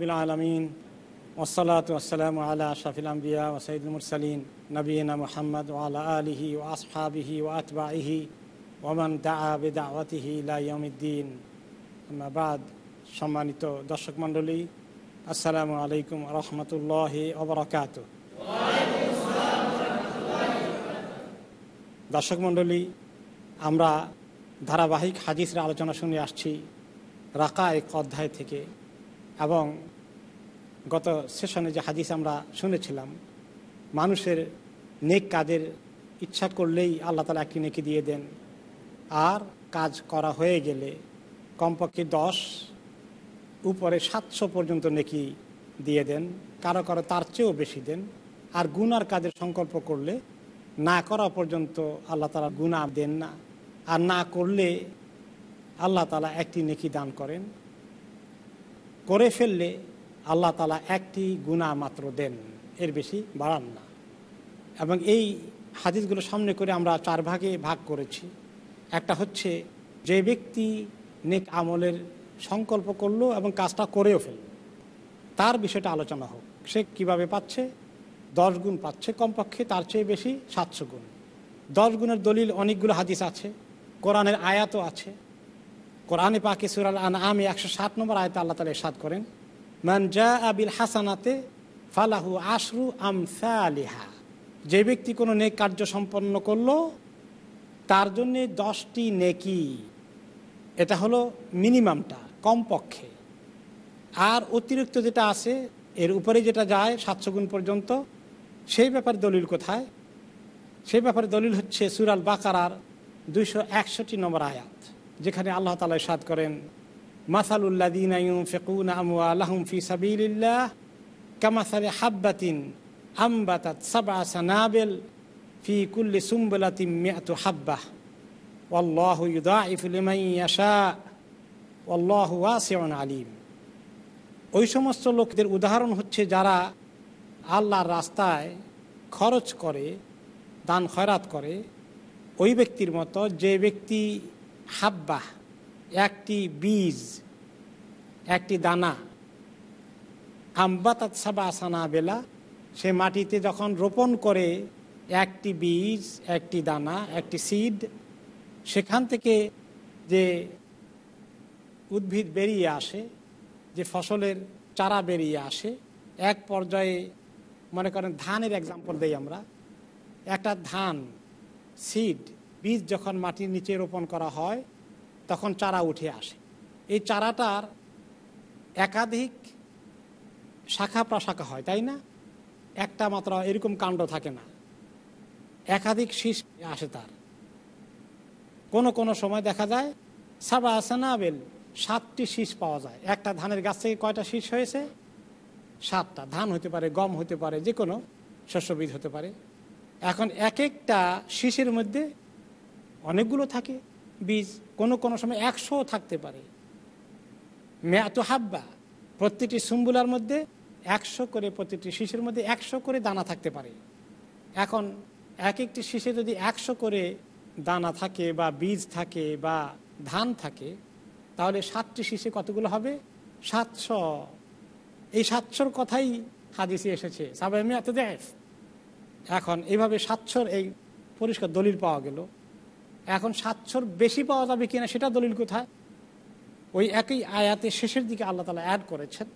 রবিল আলমিন। ওসলাত ওসালাম আলা শাফিল আম্বিয়া ওসাইদুল সালিন নবীনা মোহাম্মদ ওয়ালা আলিহি ও আসহাবিহি ও আতবাহি ওমান দা বেদাওয়াতিহি লাইয়মিদ্দিন বাদ। সম্মানিত দর্শক মণ্ডলী, আসসালামু আলাইকুম রহমতুল্লাহ অবরাকাত দর্শক মণ্ডলী, আমরা ধারাবাহিক হাজিসের আলোচনা শুনে আসছি রাকা এক অধ্যায় থেকে এবং গত সেশনে যে হাদিস আমরা শুনেছিলাম, মানুষের নেক কাজের ইচ্ছা করলেই আল্লাহ তালা একটি নেকি দিয়ে দেন। আর কাজ করা হয়ে গেলে কমপক্ষে দশ, উপরে সাতশো পর্যন্ত নেকি দিয়ে দেন। কারও কারও তার চেয়েও বেশি দেন। আর গুনার কাজের সংকল্প করলে না করা পর্যন্ত আল্লাহ তালা গুণা দেন না। আর না করলে আল্লাহ তালা একটি নেকি দান করেন। করে ফেললে আল্লাহ তালা একটি গুণা মাত্র দেন, এর বেশি বাড়ান না। এবং এই হাদিসগুলো সামনে করে আমরা চার ভাগে ভাগ করেছি। একটা হচ্ছে, যে ব্যক্তি নেক আমলের সংকল্প করল এবং কাজটা করেও ফেলল, তার বিষয়টা আলোচনা হোক। সে কীভাবে পাচ্ছে? দশ গুণ পাচ্ছে কমপক্ষে, তার চেয়ে বেশি সাতশো গুণ। দশ গুণের দলিল অনেকগুলো হাদিস আছে, কোরআনের আয়াতও আছে। কোরআনে পাকে সুরাল আন আমি একশো সাত নম্বর আয়তে আল্লাহ তালা সাদ করেন মান জা আবিল হাসানাতে ফালাহু আশরু আমসালিহা। যে ব্যক্তি কোনো নেক কার্য সম্পন্ন করল, তার জন্যে দশটি নেকি। এটা হলো মিনিমামটা, কমপক্ষে। আর অতিরিক্ত যেটা আছে, এর উপরে যেটা যায় সাতশো গুণ পর্যন্ত, সেই ব্যাপারে দলিল কোথায়? সেই ব্যাপারে দলিল হচ্ছে সুরাল বাকারার দুইশো একষট্টি নম্বর আয়াত, যেখানে আল্লাহ তালা সাদ করেন মাসালুল্লাদিন ফেকুন আলহম ফি সাবিল্লাহ কামাসারে হাব্বাতিন আম্বাতাত সাবা সানাবেল ফি কুল্লি সুম্বলাতিম মেয়াতু হাব্বাহ। অল্লাহ ইফুলিমাইয়াশা অল্লাহ ওয়াসিউন আলিম। ওই সমস্ত লোকদের উদাহরণ হচ্ছে যারা আল্লাহর রাস্তায় খরচ করে, দান খয়রাত করে, ওই ব্যক্তির মতো যে ব্যক্তি হাব্বাহ একটি বীজ, একটি দানা। আম্বাতাত সাবা আসানা বেলা, সে মাটিতে যখন রোপণ করে একটি বীজ, একটি দানা, একটি সিড সেখান থেকে যে উদ্ভিদ বেরিয়ে আসে, যে ফসলের চারা বেরিয়ে আসে, এক পর্যায়ে মনে করেন ধানের এক্সাম্পল দেই আমরা, একটা ধান সিড বীজ যখন মাটির নিচে রোপণ করা হয় তখন চারা উঠে আসে। এই চারাটার একাধিক শাখা প্রশাখা হয়, তাই না? একটা মাত্র এরকম কাণ্ড থাকে না। একাধিক শীষ আসে তার। কোনো কোনো সময় দেখা যায় সাবা আসানাবেল সাতটি শীষ পাওয়া যায়। একটা ধানের গাছ থেকে কয়টা শীষ হয়েছে? সাতটা। ধান হতে পারে, গম হতে পারে যে কোনো শস্যবিদ হতে পারে। এখন এক একটা শীষের মধ্যে অনেকগুলো থাকে, বীজ। কোনো কোনো সময় একশো থাকতে পারে। মেয়াত হাব্বা, প্রতিটি সুম্বুলার মধ্যে একশো করে, প্রতিটি শীষের মধ্যে একশো করে দানা থাকতে পারে। এখন এক একটি শীষে যদি একশো করে দানা থাকে বা বীজ থাকে বা ধান থাকে, তাহলে সাতটি শীষে কতগুলো হবে? সাতশো। এই সাতশোর কথাই হাদিসে এসেছে সাবাইমি এত দেখ এখন এইভাবে সাতশোর এই পরিষ্কার দলিল পাওয়া গেল। এখন সাতশোর বেশি পাওয়া যাবে কিনা সেটা দলিল কোথায়? ওই একই আয়াতে শেষের দিকে আল্লাহ তালা অ্যাড করেছেন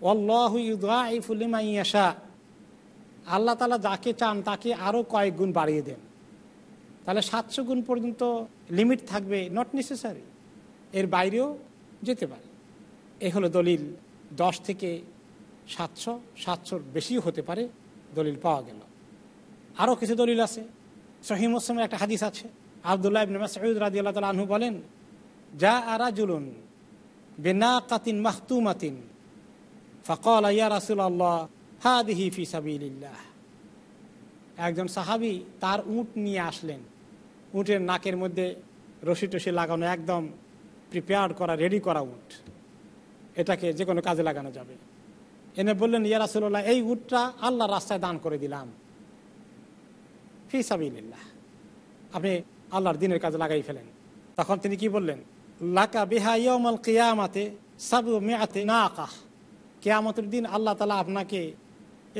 অল্লাহুলিমাইয়াশা আল্লাহ তালা যাকে চান তাকে আরও কয়েক গুণ বাড়িয়ে দেন। তাহলে সাতশো গুণ পর্যন্ত লিমিট থাকবে নট নেসেসারি এর বাইরেও যেতে পারে। এ হলো দলিল দশ থেকে সাতশো, সাতশোর বেশিও হতে পারে, দলিল পাওয়া গেল। আরও কিছু দলিল আছে। সহিম মুসলিমের একটা হাদিস আছে। আবদুল্লাহ ইবনে মাসউদ রাদিয়াল্লাহু তাআলা আনহু বলেন যা আরা আরাজুলুন বিনাকাতিন মাহতুমাতিন ফাকাল, ইয়া রাসূলুল্লাহ, হাদিহি ফি সাবিলিল্লাহ। একজন সাহাবি তার উট নিয়ে আসলেন। উটের নাকের মধ্যে রশি টসি লাগানো, একদম প্রিপেয়ার করা রেডি করা উট। এটাকে যে কোনো কাজে লাগানো যাবে। এনে বললেন, ইয়া রাসূলুল্লাহ, এই উটটা আল্লাহ রাস্তায় দান করে দিলাম ফি সাবিলিল্লাহ। আপনি আল্লাহর দিনের কাজে লাগাই ফেলেন। তখন তিনি কি বললেন? লাকা বিহা ইয়মাল কিয়ামাতে সাবু মেয়াতে না আকাহ কেয়ামতের দিন আল্লাহ তালা আপনাকে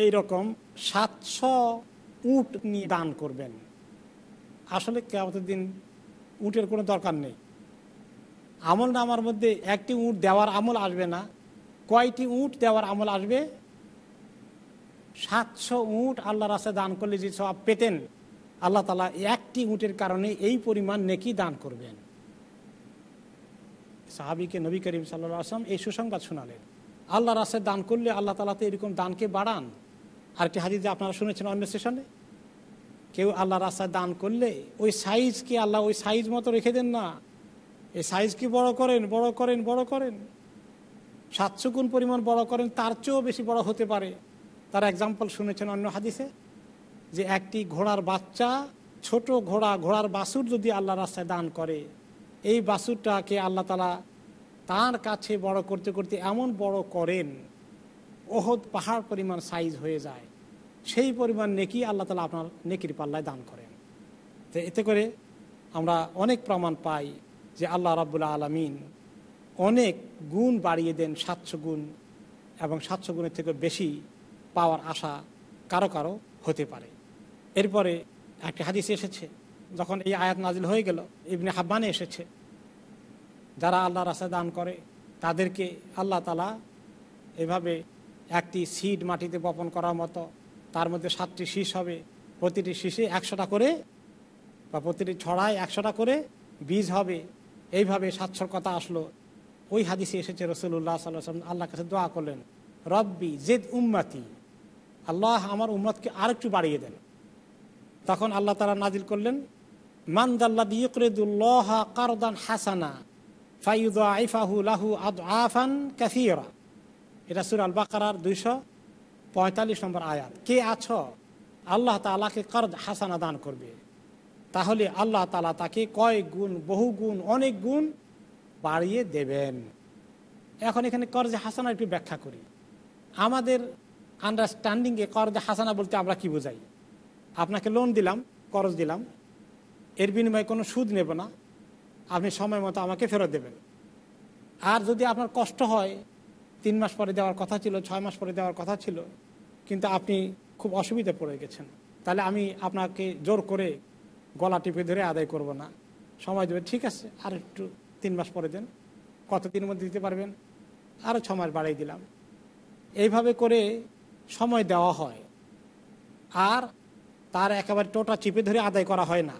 এই রকম সাতশো উট নিয়ে দান করবেন। আসলে কেয়ামতের দিন উটের কোনো দরকার নেই। আমল নামার মধ্যে একটি উট দেওয়ার আমল আসবে না। কয়টি উট দেওয়ার আমল আসবে? সাতশো উট আল্লাহ রাস্তায় দান করলে যে সব পেতেন আল্লাহ তালা একটি উটের কারণে এই পরিমাণ নেকি দান করবেন। সাহাবিকে নবী করিম সাল্লা আসলাম এই সুসংবাদ শোনালেন। আল্লাহ রাস্তায় দান করলে আল্লাহ তালা তো এরকম দানকে বাড়ান। হাদিস যে আপনারা শুনেছেন অন্য সেশনে? কেউ আল্লাহ রাস্তায় দান করলে ওই সাইজকে আল্লাহ ওই সাইজ মতো রেখে দেন না। এই সাইজকে বড় করেন বড় করেন বড় করেন। সাতশো গুণ পরিমাণ বড় করেন, তার চেয়েও বেশি বড় হতে পারে। তার এক্সাম্পল শুনেছেন অন্য হাদিসে? যে একটি ঘোড়ার বাচ্চা, ছোট ঘোড়া, ঘোড়ার বাসুর যদি আল্লাহ রাস্তায় দান করে, এই বাসুরটাকে আল্লাহ তালা তার কাছে বড় করতে করতে এমন বড় করেন, ওহদ পাহাড় পরিমাণ সাইজ হয়ে যায়, সেই পরিমাণ নেকি আল্লাহ তালা আপনার নেকির পাল্লায় দান করেন। তো এতে করে আমরা অনেক প্রমাণ পাই যে আল্লাহ রাবুল্লাহ আলমিন অনেক গুণ বাড়িয়ে দেন সাতশো গুণ এবং সাতশো গুণের থেকে বেশি পাওয়ার আশা কারও কারও হতে পারে। এরপরে একটা হাদিস এসেছে, যখন এই আয়াত নাজিল হয়ে গেল, ইবনে হাব্বানে এসেছে, যারা আল্লাহ রাস্তায় দান করে, তাদেরকে আল্লাহ তালা এভাবে একটি সিড মাটিতে বপন করার মতো, তার মধ্যে সাতটি শীষ হবে, প্রতিটি শীষে একশোটা করে বা প্রতিটি ছড়ায় একশোটা করে বীজ হবে, এইভাবে সাতশোর কথা আসলো। ওই হাদিসে এসেছে রসুল্লাহ সাল্লাম আল্লাহ কাছে দোয়া করলেন, রব্বি জেদ উম্মাতি, আল্লাহ আমার উম্মতকে আরেকটু বাড়িয়ে দেন। তখন আল্লাহ তালা নাজিল করলেন হাসানা ফাইফাহু লাহু আফান এটা দুইশো পঁয়তাল্লিশ নম্বর আয়াত। কে আছো? আল্লাহ হাসানা দান করবে। তাহলে আল্লাহ তালা তাকে কয়েক গুণ, বহু গুণ, অনেক গুণ বাড়িয়ে দেবেন। এখন এখানে কর্জে হাসানা একটু ব্যাখ্যা করি। আমাদের আন্ডারস্ট্যান্ডিংয়ে কর্জে হাসানা বলতে আমরা কি বোঝাই? আপনাকে লোন দিলাম করজ দিলাম, এর বিনিময়ে কোনো সুদ নেব না, আপনি সময় মতো আমাকে ফেরত দেবেন। আর যদি আপনার কষ্ট হয়, তিন মাস পরে দেওয়ার কথা ছিল, ছয় মাস পরে দেওয়ার কথা ছিল, কিন্তু আপনি খুব অসুবিধা পড়ে গেছেন, তাহলে আমি আপনাকে জোর করে গলা টিপে ধরে আদায় করব না। সময় দেবে, ঠিক আছে, আর একটু তিন মাস পরে দেন, কতদিনের মধ্যে দিতে পারবেন? আরও ছ মাস বাড়াই দিলাম। এইভাবে করে সময় দেওয়া হয়। আর তার একেবারে টোটা চিপে ধরে আদায় করা হয় না।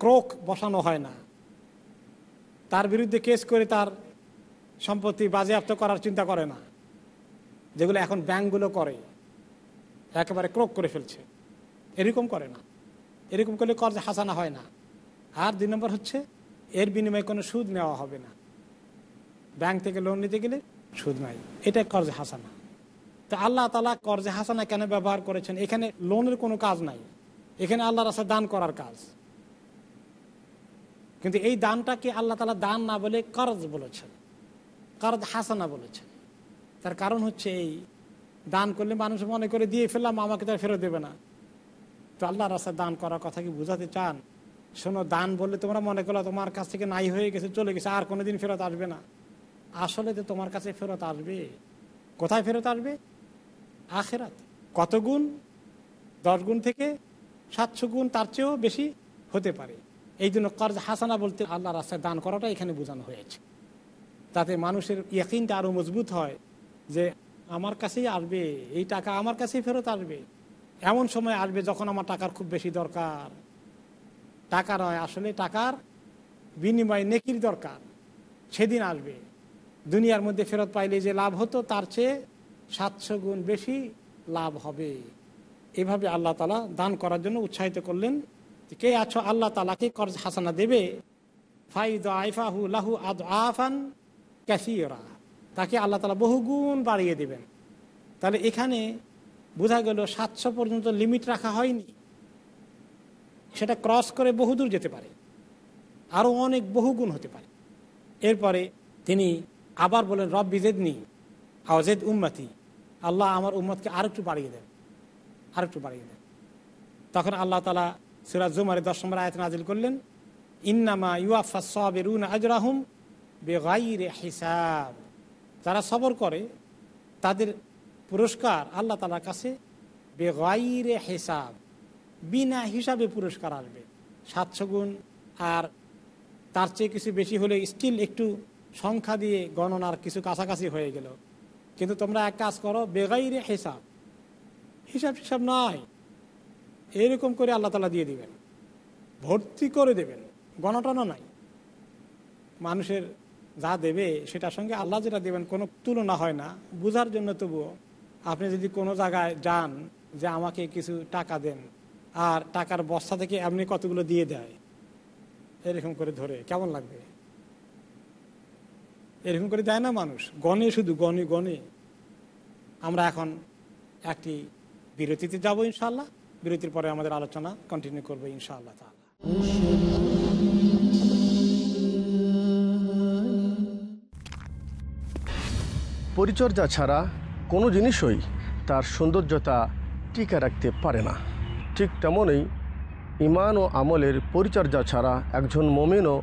ক্রোক বসানো হয় না। তার বিরুদ্ধে কেস করে তার সম্পত্তি বাজেয়াপ্ত করার চিন্তা করে না, যেগুলো এখন ব্যাংকগুলো করে। একেবারে ক্রোক করে ফেলছে। এরকম করে না। এরকম করলে কর্জ হাসানা হয় না। আর দুই নম্বর হচ্ছে, এর বিনিময়ে কোনো সুদ নেওয়া হবে না। ব্যাংক থেকে লোন নিতে গেলে সুদ নাই। এটা কর্জ হাসানা। তো আল্লাহ তালা কর্জে হাসানা কেন ব্যবহার করেছেন? এখানে লোনের কোনো কাজ নাই। এখানে আল্লাহ রাস্তা দান করার কাজ। কিন্তু এই দানটাকে আল্লাহ তালা দান না বলে করজ বলেছেন। করজ হাসানা বলেছেন। তার কারণ হচ্ছে এই, দান করলে মানুষ মনে করে, দিয়ে ফেললাম, আমাকে তার ফেরত দেবে না। তো আল্লাহ রাস্তায় দান করার কথা কি বোঝাতে চান? শোনো, দান বললে তোমরা মনে করল তোমার কাছ থেকে নাই হয়ে গেছে, চলে গেছে, আর কোনোদিন ফেরত আসবে না। আসলে তো তোমার কাছে ফেরত আসবে। কোথায় ফেরত আসবে? আখেরাত। কত গুণ? দশ গুণ থেকে সাতশো গুণ তার চেয়েও বেশি হতে পারে। এই জন্য কর্জ হাসানা বলতে আল্লাহ রাস্তায় দান করাটা এখানে বোঝানো হয়েছে। তাতে মানুষের ইয়াকিনটা আরও মজবুত হয় যে আমার কাছেই আসবে, এই টাকা আমার কাছেই ফেরত আসবে। এমন সময় আসবে যখন আমার টাকার খুব বেশি দরকার। টাকা নয়, আসলে টাকার বিনিময় নেকির দরকার। সেদিন আসবে। দুনিয়ার মধ্যে ফেরত পাইলে যে লাভ হতো তার চেয়ে সাতশো গুণ বেশি লাভ হবে। এভাবে আল্লাহ তালা দান করার জন্য উৎসাহিত করলেন কে আছো আল্লাহ তালাকে কর্জ হাসানা দেবে? আইফাহু লাহু আদ আফান তাকে আল্লাহ তালা বহুগুণ বাড়িয়ে দেবেন। তাহলে এখানে বোঝা গেল সাতশো পর্যন্ত লিমিট রাখা হয়নি। সেটা ক্রস করে বহুদূর যেতে পারে। আরও অনেক বহুগুণ হতে পারে। এরপরে তিনি আবার বলেন রব বিজেদনি আওজেদ উম্মতি, আল্লাহ আমার উম্মতকে আরেকটু বাড়িয়ে দেন, আরেকটু বাড়িয়ে দেন। তখন আল্লাহ তালা সিরাজ জুমারে দশ নম্বর আয়ত নাজিল করলেন, ইন্নামা ইউআফা সবেরুন আজরাহুম বেগাইরে হিসাব। যারা সবর করে, তাদের পুরস্কার আল্লাহ তালার কাছে বেগাইরে হিসাব, বিনা হিসাবে পুরস্কার আসবে। সাতশো গুণ, আর তার চেয়ে কিছু বেশি হলে স্টিল একটু সংখ্যা দিয়ে গণনার কিছু কাছাকাছি হয়ে গেল। কিন্তু তোমরা এক কাজ করো, বেগাইরে হিসাব। হিসাব হিসাব নয় এরকম করে আল্লাহ তালা দিয়ে দিবেন। ভর্তি করে দেবেন। গণটনা নাই। মানুষের যা দেবে, সেটার সঙ্গে আল্লাহ যেটা দেবেন, কোনো তুলনা হয় না। বুঝার জন্য তবুও, আপনি যদি কোনো জায়গায় যান যে আমাকে কিছু টাকা দেন, আর টাকার বস্তা থেকে এমনি কতগুলো দিয়ে দেয়, এরকম করে ধরে, কেমন লাগবে? এরকম করে দেয় না মানুষ। গণে শুধু, গণে গণে। আমরা এখন একটি বিরতিতে যাব ইনশাল্লাহ বিরতির পরে আমাদের আলোচনা কন্টিনিউ করব ইনশাআল্লাহ তাআলা। পরিচর্যা ছাড়া কোনো জিনিসই তার সৌন্দর্যতা টিকে রাখতে পারে না। ঠিক তেমনই ইমান ও আমলের পরিচর্যা ছাড়া একজন মমিনও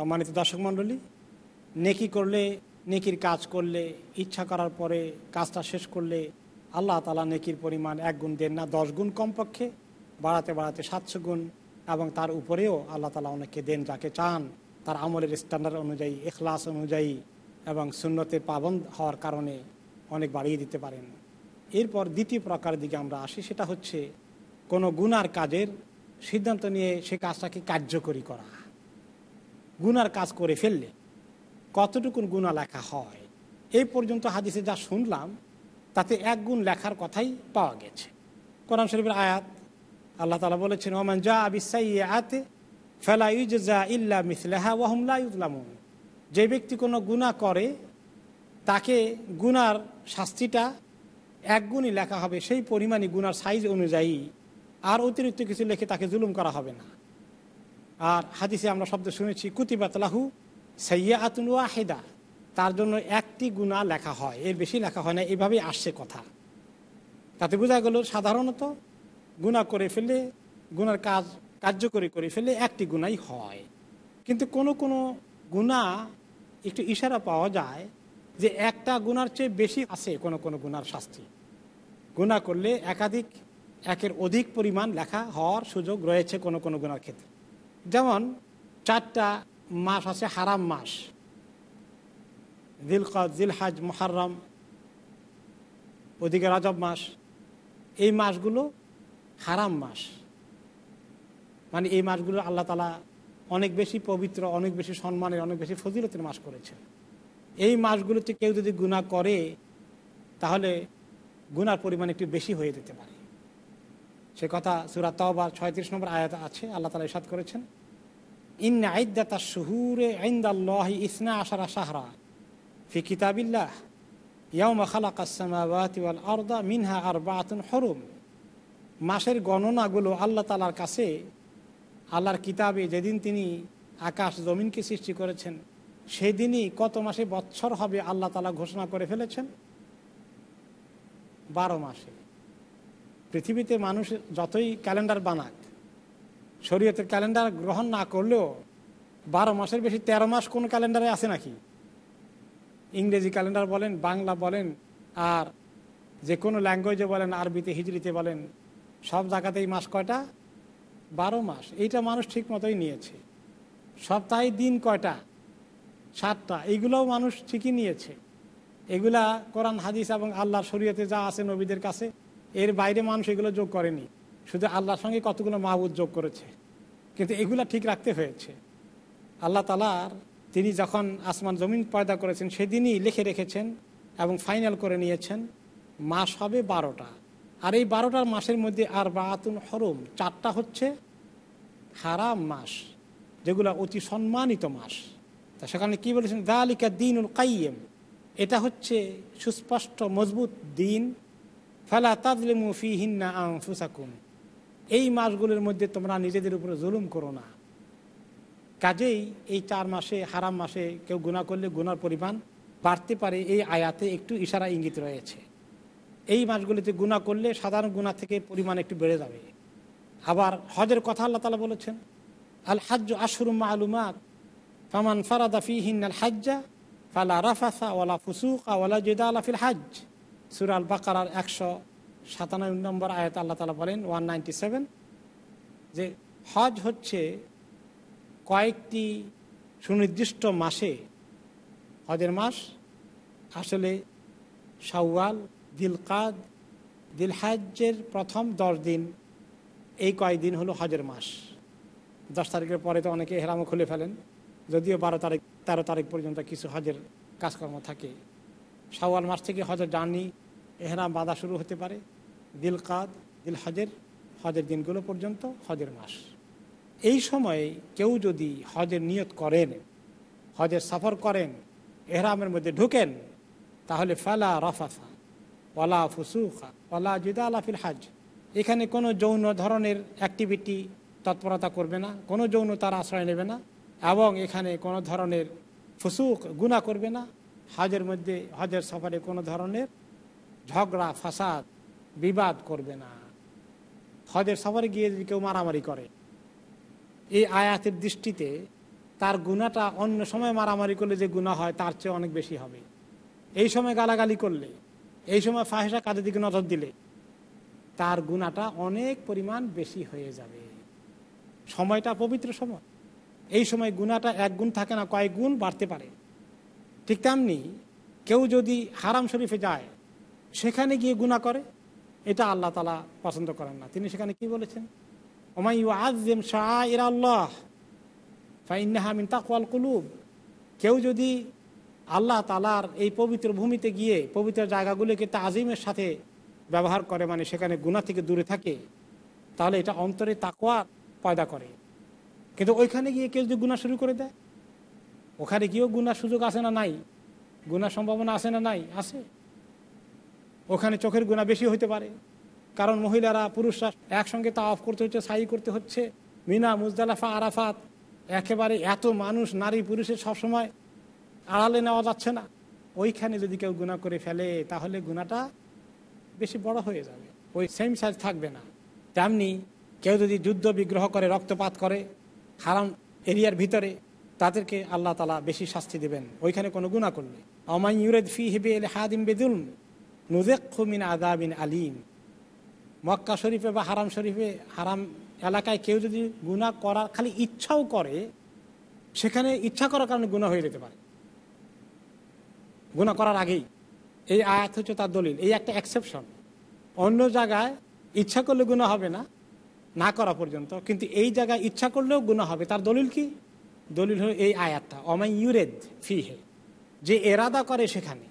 সম্মানিত দর্শক মণ্ডলী, নেকি করলে নেকির কাজ করলে, ইচ্ছা করার পরে কাজটা শেষ করলে আল্লাহ তালা নেকির পরিমাণ এক গুণ দেন না, দশ গুণ কমপক্ষে। বাড়াতে বাড়াতে সাতশো গুণ এবং তার উপরেও আল্লাহ তালা অনেককে দেন যাকে চান। তার আমলের স্ট্যান্ডার্ড অনুযায়ী এখলাস অনুযায়ী এবং শূন্যতে পাবন হওয়ার কারণে অনেক বাড়িয়ে দিতে পারেন। এরপর দ্বিতীয় প্রকারের দিকে আমরা আসি, সেটা হচ্ছে কোনো গুনার কাজের সিদ্ধান্ত নিয়ে সে কাজটাকে কার্যকরী করা। গুনার কাজ করে ফেললে, কতটুকুন গুণা লেখা হয়? এই পর্যন্ত হাদিসে যা শুনলাম, তাতে এক গুণ লেখার কথাই পাওয়া গেছে। কোরআন শরীফের আয়াত, আল্লাহ তালা বলেছেন ওমান যা আবিসাই আতে ইউজা ইল্লা মিসলাহা ওয়াহুমলা ইউজলামুন যে ব্যক্তি কোনো গুণা করে, তাকে গুনার শাস্তিটা এক গুণই লেখা হবে। সেই পরিমাণই গুনার সাইজ অনুযায়ী, আর অতিরিক্ত কিছু লেখে তাকে জুলুম করা হবে না। আর হাদিসে আমরা শব্দ শুনেছি কুতিবাতলাহু সৈয়া আতুন ওয়াহেদা। তার জন্য একটি গুণা লেখা হয়, এর বেশি লেখা হয় না, এভাবেই আসছে কথা। তাতে বোঝা গেল সাধারণত গুণা করে ফেলে গুনার কাজ কার্যকরী করে ফেলে একটি গুণাই হয়। কিন্তু কোনো কোনো গুণা একটু ইশারা পাওয়া যায় যে একটা গুনার চেয়ে বেশি আছে কোনো কোনো গুনার শাস্তি। গুণা করলে একাধিক, একের অধিক পরিমাণ লেখা হওয়ার সুযোগ রয়েছে কোনো কোনো গুণার ক্ষেত্রে। যেমন চারটা মাস আছে হারাম মাস। দিলকদ জিলহাজ মহারম ওদিকে রজব মাস। এই মাসগুলো হারাম মাস। মানে এই মাসগুলো আল্লাহ তালা অনেক বেশি পবিত্র, অনেক বেশি সম্মানের, অনেক বেশি ফজিলতের মাস করেছে এই মাসগুলোতে কেউ যদি গুণা করে, তাহলে গুনার পরিমাণ একটু বেশি হয়ে যেতে পারে। সে কথা সুরা তবা ছয়ত্রিশ নম্বর আয়াত আছে, আল্লাহ তালা ইসাদ করেছেন। ইন আইদাতা শুহুরে আইন্দাল্লাহি ইসনা আশারা সাহরা ফি কিতাবিল্লাহ। ইয়াউমা খালাকাসসামাওয়াতি ওয়াল আরদা মিনহা আরবাআতুন হুরুম। মাসের গণনাগুলো আল্লাহ তালার কাছে, আল্লাহর কিতাবে যেদিন তিনি আকাশ জমিনকে সৃষ্টি করেছেন, সেদিনই কত মাসে বৎসর হবে আল্লাহ তালা ঘোষণা করে ফেলেছেন? বারো মাসে। পৃথিবীতে মানুষ যতই ক্যালেন্ডার বানাক, শরীয়তের ক্যালেন্ডার গ্রহণ না করলেও বারো মাসের বেশি তেরো মাস কোন ক্যালেন্ডারে আছে নাকি? ইংরেজি ক্যালেন্ডার বলেন, বাংলা বলেন, আর যে কোনো ল্যাঙ্গুয়েজে বলেন, আরবিতে হিজড়িতে বলেন, সব জায়গাতেই মাস কয়টা? বারো মাস। এইটা মানুষ ঠিক মতোই নিয়েছে। সপ্তাহে দিন কয়টা? সাতটা। এইগুলোও মানুষ ঠিকই নিয়েছে। এগুলা কোরআন, হাদিস এবং আল্লাহর শরীয়তে যা আছে নবীদের কাছে এর বাইরে মানুষ এগুলো যোগ করেনি। শুধু আল্লাহর সঙ্গে কতগুলো মাহবুদ যোগ করেছে। কিন্তু এগুলা ঠিক রাখতে হয়েছে। আল্লাহ তালার তিনি যখন আসমান, জমিন পয়দা করেছেন, সেদিনই লিখে রেখেছেন এবং ফাইনাল করে নিয়েছেন, মাস হবে বারোটা। আর এই বারোটার মাসের মধ্যে আর বাতুন হরম, চারটা হচ্ছে হারাম মাস, যেগুলো অতি সম্মানিত মাস। তা সেখানে কী বলেছেন? দালিকা দিনুল কাইয়েম এটা হচ্ছে সুস্পষ্ট, মজবুত দিন ফালা তাজলিমু ফি হিন্না আংফুসাকুম এই মাসগুলোর মধ্যে তোমরা নিজেদের উপরে জুলুম করো না। কাজেই এই চার মাসে, হারাম মাসে কেউ গুণা করলে গুনার পরিমাণ বাড়তে পারে এই আয়াতে একটু ইশারা ইঙ্গিত রয়েছে। এই মাসগুলিতে গুণা করলে সাধারণ গুণা থেকে পরিমাণ একটু বেড়ে যাবে। আবার হজের কথা আল্লাহ তালা বলেছেন, আল হাজ্জ আশরুম আলুমাত ফামান ফারাদা ফি হিন্নাল হাজ্জা, ফালা রাফাসা ওয়ালা ফুসুকা ওয়ালা জেদা ফিল হাজ সুরাল বাকারার একশো সাতানব্বই নম্বর আয়াত আল্লাহ তালা বলেন ওয়ান নাইনটি সেভেন যে হজ হচ্ছে কয়েকটি সুনির্দিষ্ট মাসে, হজের মাস আসলে শাওয়াল, দিলকাদ দিলহাজ্যের প্রথম দশ দিন, এই কয়েকদিন হলো হজের মাস। দশ তারিখের পরে তো অনেকে হেরামও খুলে ফেলেন, যদিও বারো তারিখ, তেরো তারিখ পর্যন্ত কিছু হজের কাজকর্ম থাকে। শাওয়াল মাস থেকে হজের জার্নি এহরাম বাঁধা শুরু হতে পারে। দিলকাদ দিল হজের হজের দিনগুলো পর্যন্ত হজের মাস। এই সময়ে কেউ যদি হজের নিয়ত করেন, হজের সফর করেন, এহরামের মধ্যে ঢুকেন, তাহলে ফালা রফাফা ওলা ফুসুখা ওলা জুদা আলাফিল হাজ। এখানে কোনো যৌন ধরনের অ্যাক্টিভিটি তৎপরতা করবে না, কোনো যৌন তার আশ্রয় নেবে না, এবং এখানে কোনো ধরনের ফুসুক গুণা করবে না হজের মধ্যে, হজের সফরে কোনো ধরনের ঝগড়া, ফাসাদ, বিবাদ করবে না। হজের সফরে গিয়ে যদি কেউ মারামারি করে, এই আয়াতের দৃষ্টিতে তার গুণাটা অন্য সময় মারামারি করলে যে গুণা হয়, তার চেয়ে অনেক বেশি হবে। এই সময় গালাগালি করলে, এই সময় ফাহেসা কাজের দিকে নজর দিলে, তার গুণাটা অনেক পরিমাণ বেশি হয়ে যাবে। সময়টা পবিত্র সময়। এই সময় গুণাটা এক গুণ থাকে না, কয়েক গুণ বাড়তে পারে। ঠিক তেমনি কেউ যদি হারাম শরীফে যায়, সেখানে গিয়ে গুণা করে, এটা আল্লাহ তালা পছন্দ করেন না। তিনি সেখানে কি বলেছেন? ওমাই ইরা আল্লাহ কুলুব। কেউ যদি আল্লাহ তালার এই পবিত্র ভূমিতে গিয়ে পবিত্র জায়গাগুলিকে তাজিমের সাথে ব্যবহার করে মানে সেখানে গুণা থেকে দূরে থাকে, তাহলে এটা অন্তরে তাকওয়া পয়দা করে। কিন্তু ওইখানে গিয়ে কেউ যদি গুণা শুরু করে দেয় ওখানে গিয়েও গুনার সুযোগ আছে না নাই? গুনার সম্ভাবনা আছে না নাই? আছে। ওখানে চোখের গুণা বেশি হইতে পারে। কারণ মহিলারা, পুরুষরা একসঙ্গে তা অফ করতে হচ্ছে, সাই করতে হচ্ছে। মিনা, মুজদালাফা, আরাফাত, একেবারে এত মানুষ, নারী, পুরুষের সবসময় আড়ালে নেওয়া যাচ্ছে না। ওইখানে যদি কেউ গুণা করে ফেলে, তাহলে গুণাটা বেশি বড় হয়ে যাবে। ওই সেম সাইজ থাকবে না। তেমনি কেউ যদি যুদ্ধ বিগ্রহ করে, রক্তপাত করে, হারাম এরিয়ার ভিতরে তাদেরকে আল্লাহ তালা বেশি শাস্তি দেবেন। ওইখানে কোনো গুণা করলে। অমাই ইউরেদ ফি হেবে হাদিম বেদুল নুদেক্ষমিন আদাবিন আলিম। মক্কা শরীফে বা হারাম শরীফে, হারাম এলাকায় কেউ যদি গুণা করার খালি ইচ্ছাও করে, সেখানে ইচ্ছা করার কারণে গুণা হয়ে যেতে পারে। গুণা করার আগেই। এই আয়াত হচ্ছে তার দলিল, এই একটা এক্সেপশন অন্য জায়গায় ইচ্ছা করলে গুণা হবে না না করা পর্যন্ত। কিন্তু এই জায়গায় ইচ্ছা করলেও গুণা হবে। তার দলিল কি? দলিল হলো এই আয়াতটা অমাই ইউরেদ ফি হে যে এরাদা করে সেখানে,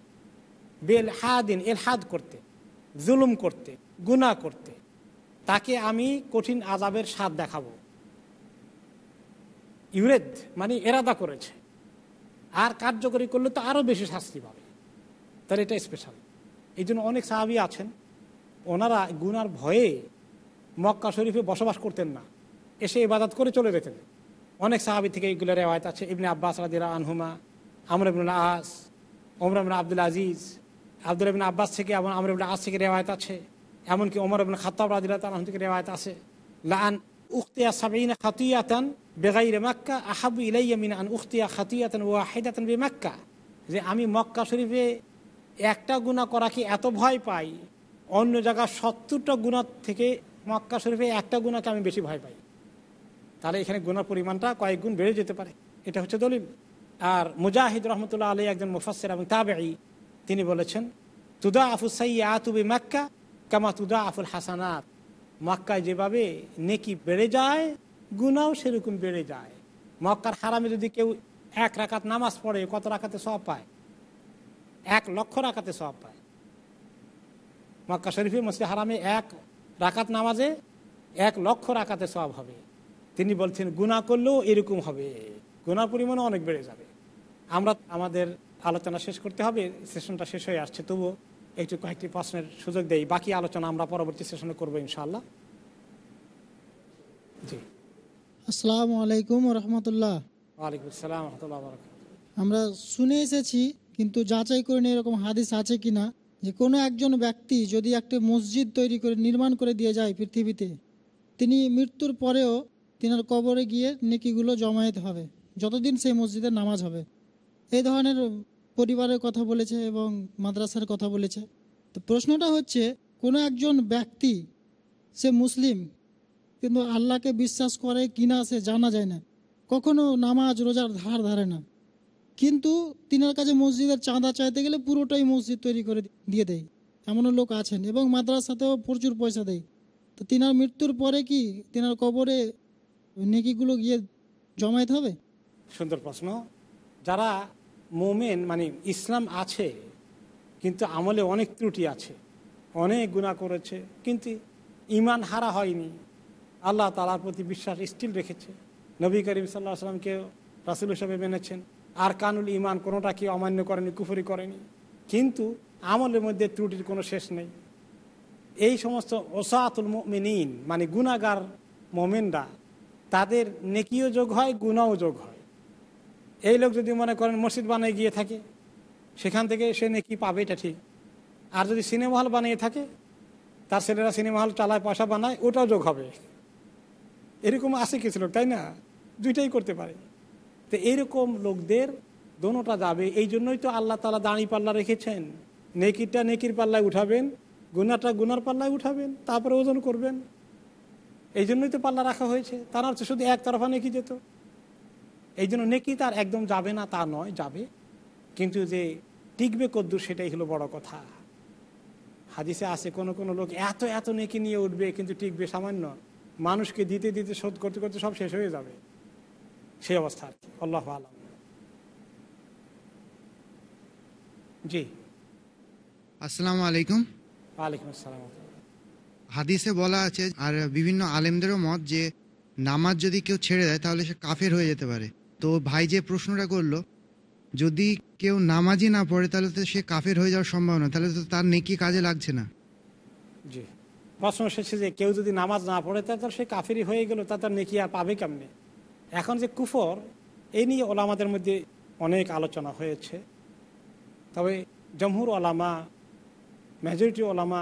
বেল হাদিন এল হাদ করতে, জুলুম করতে গুণা করতে, তাকে আমি কঠিন আজাবের স্বাদ দেখাবো। ইউরেদ মানে এরাদা করেছে। আর কার্যকরী করলে তো আরও বেশি শাস্তি পাবে। তাহলে এটা স্পেশাল এই জন্য অনেক সাহাবি আছেন, ওনারা গুনার ভয়ে মক্কা শরীফে বসবাস করতেন না। এসে ইবাদত করে চলে যেতেন। অনেক সাহাবি থেকে এইগুলো রেওয়ায়ত আছে। ইবনে আব্বাস রাদিরা আনহুমা, আমর ইবনুল আস ওমর ইবনে আব্দুল আজিজ, আব্দুল ইবনে আব্বাস থেকে এবং আমর ইবনে থেকে রেওয়ায়ত আছে। এমনকি ওমর ইবনে খাত্তাব রাদিরা তালাহ থেকে রেওয়ায়ত আছে। লান উখতিয়া সাবিনা খাতিয়াতান বেগাইরে মাক্কা আহাবু ইলাইয়া মিন আন উখতিয়া খাতিয়াতান ওয়াহিদাতান বে মাক্কা যে আমি মক্কা শরীফে একটা গুণা করা কি এত ভয় পাই? অন্য জায়গায় সত্তরটা গুণার থেকে মক্কা শরীফে একটা গুণাকে আমি বেশি ভয় পাই। তাহলে এখানে গুণার পরিমাণটা কয়েক গুণ বেড়ে যেতে পারে। এটা হচ্ছে দলিল। আর মুজাহিদ রহমতুল্লাহ আলী একজন মুফাসের এবং তাবেই তিনি বলেছেন তুদা আফুল সাইয়া মাক্কা কামা তুদা আফুল হাসানাত। মক্কায় যেভাবে নেকি বেড়ে যায় গুণাও সেরকম বেড়ে যায়। মক্কার হারামে যদি কেউ এক রাকাত নামাজ পড়ে, কত রাখাতে সব পায়? এক লক্ষ রাখাতে সব পায়। মক্কা শরীফে মসজিদ হারামে এক রাকাত নামাজে এক লক্ষ রাখাতে সব হবে। তিনি বলছেন গুণা করলেও এরকম হবে। গুণার পরিমাণও অনেক বেড়ে যাবে। আমরা আমাদের আলোচনা শেষ করতে হবে সেশনটা শেষ হয়ে আসছে। তবুও একটু কয়েকটি প্রশ্নের সুযোগ দেই বাকি আলোচনা আমরা পরবর্তী সেশনে করব ইনশাল্লাহ জি। আসসালামু আলাইকুম রহমতুল্লাহ ওয়ালাইকুম আসসালাম রহমতুল্লাহ আমরা শুনে এসেছি কিন্তু যাচাই করে নিয়ে এরকম হাদিস আছে কিনা যে কোনো একজন ব্যক্তি যদি একটা মসজিদ তৈরি করে নির্মাণ করে দিয়ে যায় পৃথিবীতে তিনি মৃত্যুর পরেও তিনার কবরে গিয়ে নেকিগুলো জমায়েত হবে। যতদিন সেই মসজিদে নামাজ হবে। এই ধরনের পরিবারের কথা বলেছে এবং মাদ্রাসার কথা বলেছে। তো প্রশ্নটা হচ্ছে, কোনো একজন ব্যক্তি, সে মুসলিম, কিন্তু আল্লাহকে বিশ্বাস করে কিনা সে জানা যায় না। কখনো নামাজ, রোজার ধার ধারে না। কিন্তু তিনার কাছে মসজিদের চাঁদা চাইতে গেলে পুরোটাই মসজিদ তৈরি করে দিয়ে দেয়। এমনও লোক আছেন এবং মাদ্রাসাতেও প্রচুর পয়সা দেয়। তো তিনার মৃত্যুর পরে কি তিনার কবরে নেকিগুলো গিয়ে জমায়েত হবে? সুন্দর প্রশ্ন। যারা মোমেন মানে ইসলাম আছে, কিন্তু আমলে অনেক ত্রুটি আছে, অনেক গুণা করেছে, কিন্তু ইমান হারা হয়নি। আল্লাহ তালার প্রতি বিশ্বাস স্টিল রেখেছে। নবী করিম সাল্লাহ আসলামকে রাসুল হিসাবে মেনেছেন। আর কানুল ইমান কোনোটা কি অমান্য করেনি, কুফরি করেনি? কিন্তু আমলের মধ্যে ত্রুটির কোনো শেষ নেই। এই সমস্ত ওসাতুল মিনীন মানে গুণাগার মোমেনরা তাদের নেকিও যোগ হয়, গুণাও যোগ হয়। এই লোক যদি মনে করেন মসজিদ বানিয়ে গিয়ে থাকে, সেখান থেকে সে নেকি পাবে, এটা ঠিক। আর যদি সিনেমা হল বানিয়ে থাকে, তার ছেলেরা সিনেমা হল চালায়, পয়সা বানায়, ওটাও যোগ হবে। এরকম আছে কিছু লোক, তাই না? দুইটাই করতে পারে। তো এইরকম লোকদের দোনোটা যাবে। এই জন্যই তো আল্লাহ তালা দাঁড়ি পাল্লা রেখেছেন। নেকিরটা নেকির পাল্লায় উঠাবেন গুনাটা গুনার পাল্লায় উঠাবেন, তারপরে ওজন করবেন। এই জন্যই তো পাল্লা রাখা হয়েছে। তার হচ্ছে শুধু এক তরফা নেকি যেত। এই জন্য নেকি তার একদম যাবে না তা নয় যাবে। কিন্তু যে টিকবে কদ্দুর সেটাই হলো বড় কথা। হাদিসে আছে কোনো কোনো লোক এত এত নেকি নিয়ে উঠবে কিন্তু টিকবে সামান্য। মানুষকে দিতে দিতে শোধ করতে করতে সব শেষ হয়ে যাবে। সেই অবস্থা আর কি। আল্লাহ আলম। জি। আসসালামু আলাইকুম। ওয়ালাইকুম আসসালাম। হাদিসে বলা আছে, আর বিভিন্ন আলেমদেরও মত যে নামাজ যদি কেউ ছেড়ে দেয় তাহলে সে কাফের হয়ে যেতে পারে। তো ভাই যে প্রশ্নটা করল, যদি কেউ নামাজই না পড়ে তাহলে তো সে কাফের হয়ে যাওয়ার সম্ভাবনা, তাহলে তো তার নেকি কাজে লাগছে না। জি। প্রশ্ন এসেছে যে কেউ যদি নামাজ না পড়ে তাহলে সে কাফেরই হয়ে গেল তা তার নেকি আর পাবে কেমনে? এখন যে কুফর এই নিয়ে ওলামাদের মধ্যে অনেক আলোচনা হয়েছে। তবে জমহুর ওলামা মেজরিটি ওলামা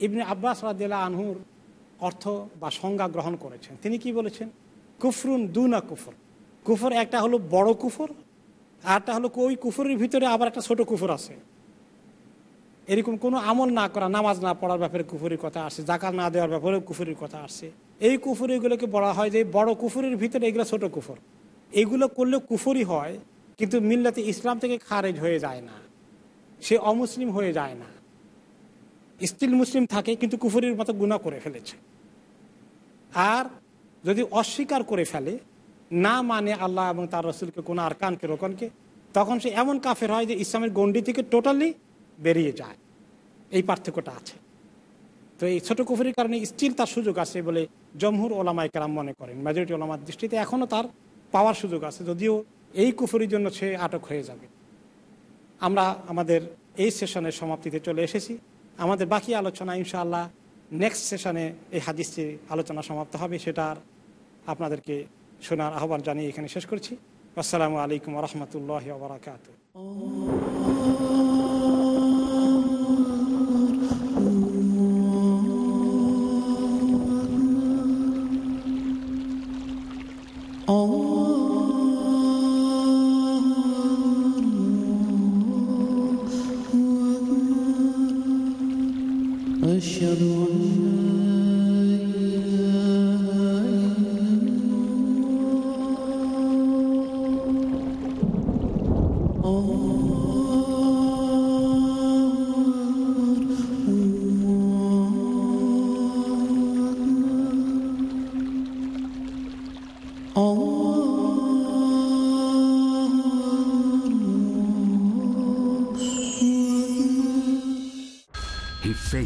ইবনে আব্বাস রাদিল্লা আনহুর অর্থ বা সংজ্ঞা গ্রহণ করেছেন। তিনি কি বলেছেন? কুফরুন দুনা কুফর। কুফর একটা হলো বড় কুফর আরটা হলো ওই কুফরের ভিতরে আবার একটা ছোট কুফর আছে। এরকম কোনো আমল না করা, নামাজ না পড়ার ব্যাপারে কুফুরির কথা আসছে জাকাত না দেওয়ার ব্যাপারে কুফুরির কথা আসছে এই কুফুরিগুলোকে বলা হয় যে বড় কুফুরির ভিতরে এগুলো ছোট কুফর। এগুলো করলে কুফুরি হয়, কিন্তু মিল্লাতে ইসলাম থেকে খারেজ হয়ে যায় না। সে অমুসলিম হয়ে যায় না। স্টিল মুসলিম থাকে কিন্তু কুফুরির মতো গুণা করে ফেলেছে। আর যদি অস্বীকার করে ফেলে, না মানে আল্লাহ এবং তার রসুলকে কোনো আরকানকে, রোকনকে, তখন সে এমন কাফের হয় যে ইসলামের গণ্ডি থেকে টোটালি বেরিয়ে যায়। এই পার্থক্যটা আছে। তো এই ছোট কুফুরির কারণে স্টিল তার সুযোগ আছে বলে জমহুর ওলামাই কেরাম মনে করেন। মেজরিটি ওলামার দৃষ্টিতে এখনও তার পাওয়ার সুযোগ আছে, যদিও এই কুফুরির জন্য সে আটক হয়ে যাবে। আমরা আমাদের এই সেশনের সমাপ্তিতে চলে এসেছি। আমাদের বাকি আলোচনা ইনশাআল্লাহ নেক্সট সেশনে এই হাদিসটি আলোচনা সমাপ্ত হবে সেটার আপনাদেরকে শোনার আহ্বান জানিয়ে এখানে শেষ করছি। আসসালামু আলাইকুম রহমতুল্লাহ বারাকাত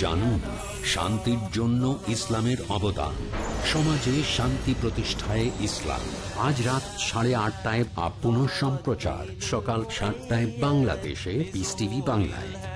জানুন শান্তির জন্য ইসলামের অবদান। সমাজে শান্তি প্রতিষ্ঠায় ইসলাম। আজ রাত সাড়ে আটটায় আপ সম্প্রচার সকাল সাতটায় বাংলাদেশে বাংলায়।